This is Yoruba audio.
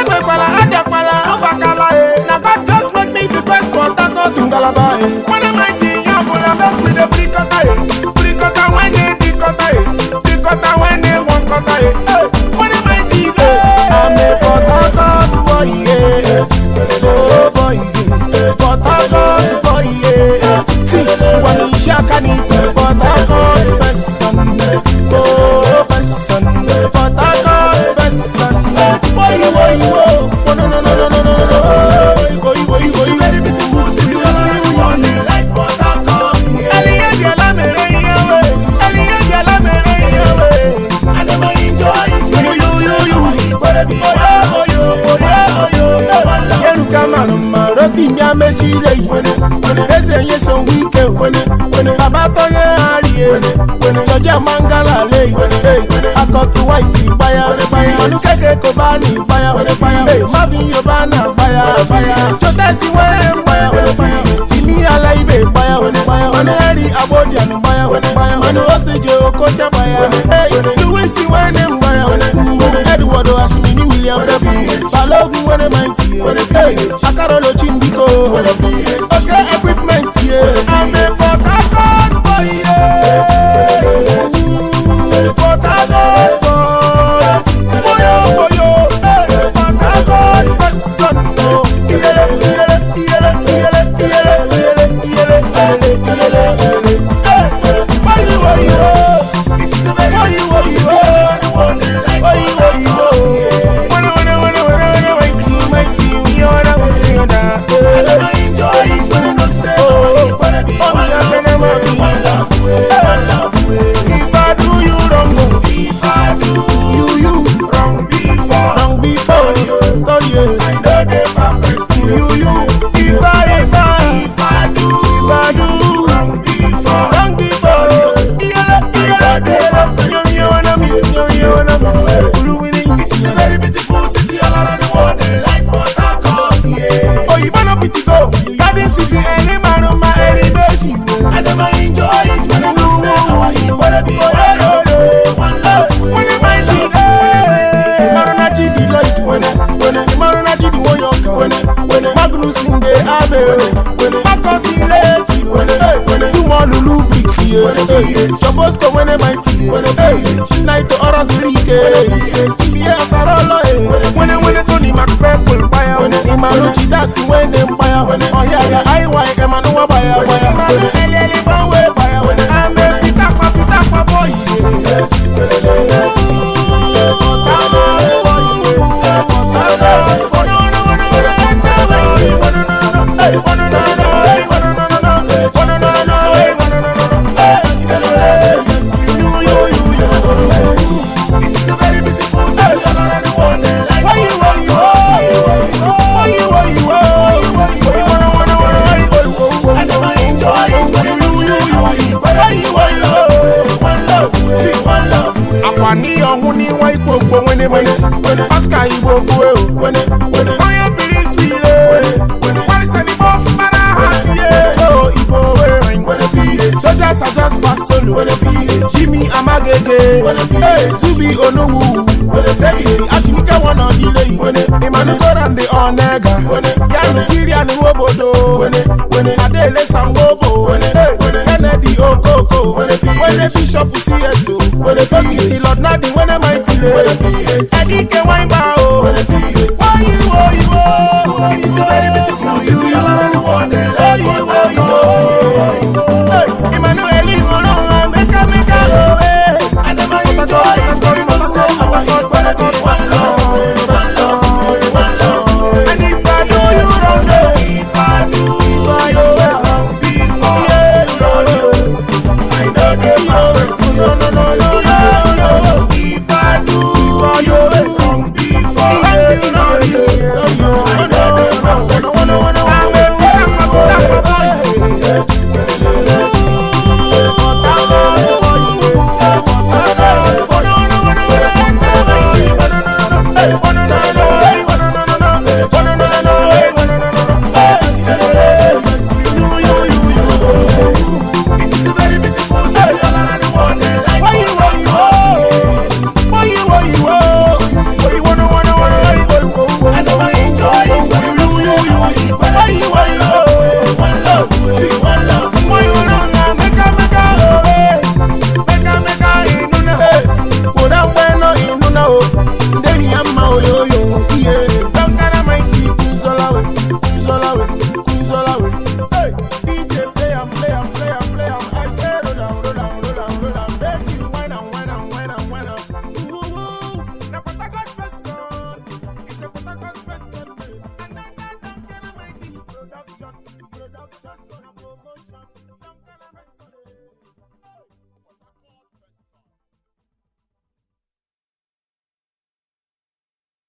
ekpekwala adịakwala ọgbakala e eh. na god just make me the first port harcourt ngalaba e eh. one mighty ya bụla make we dey bring kata e Yeruka maluma roti mi amechi re yi ese ye san wike baba tọyẹ ari jọjẹ mangala le yi akọtu white gbaya ọdún kẹkẹ kò bá ní gbaya má fi yorùbá náà gbaya jọtẹsí wẹrẹ gbaya tìmí alẹ ibè gbaya ọdún ẹrí abodi ànú gbaya ọdún ó sì jẹ okó jẹ gbaya ìlú ìsìn wẹrẹ very mighty, with a page. Akarolo Chindigo, with a pH. Okay, equipment, yeah. I'm a Portagon boy, yeah. Ooh, Portagon boy. Boyo, boyo, hey, Portagon person, no. Yere, yere, yere, yere, yere, yere, yere, yere, yere, yere. arụsị mgbe a mere akọsịla echi ụmụ ọlụlụ briks chọbọsto nwere maiti chinaito ọrọsiri ike ihe asara ọlọ nwere nwere toni makpepụl gbaya ịmanụ jidasi nwere mgbaya ọhịa ya anyị nwaanyị emanụwa gbaya gbaya akwa n'ihi ọnwụ n'iwa ikwu okwu onwe na-enweghị Oscar Igbo gbuo Jimmy Amagege, hey, Zubi Onowu, Dennis Achinike wọn náà nílé yìí, Emmanuel and the Onega, Yanu Kirian Wobodo, Adele Sanwobo, Kennedy Okoko, Wene Bishop CSO, Okiti Lord Nadi, Wene Maitile, Edike Wainba o, Oyiwo Oyiwo, it is a very beautiful city, Oyiwo Oyiwo. Production, son of promotion.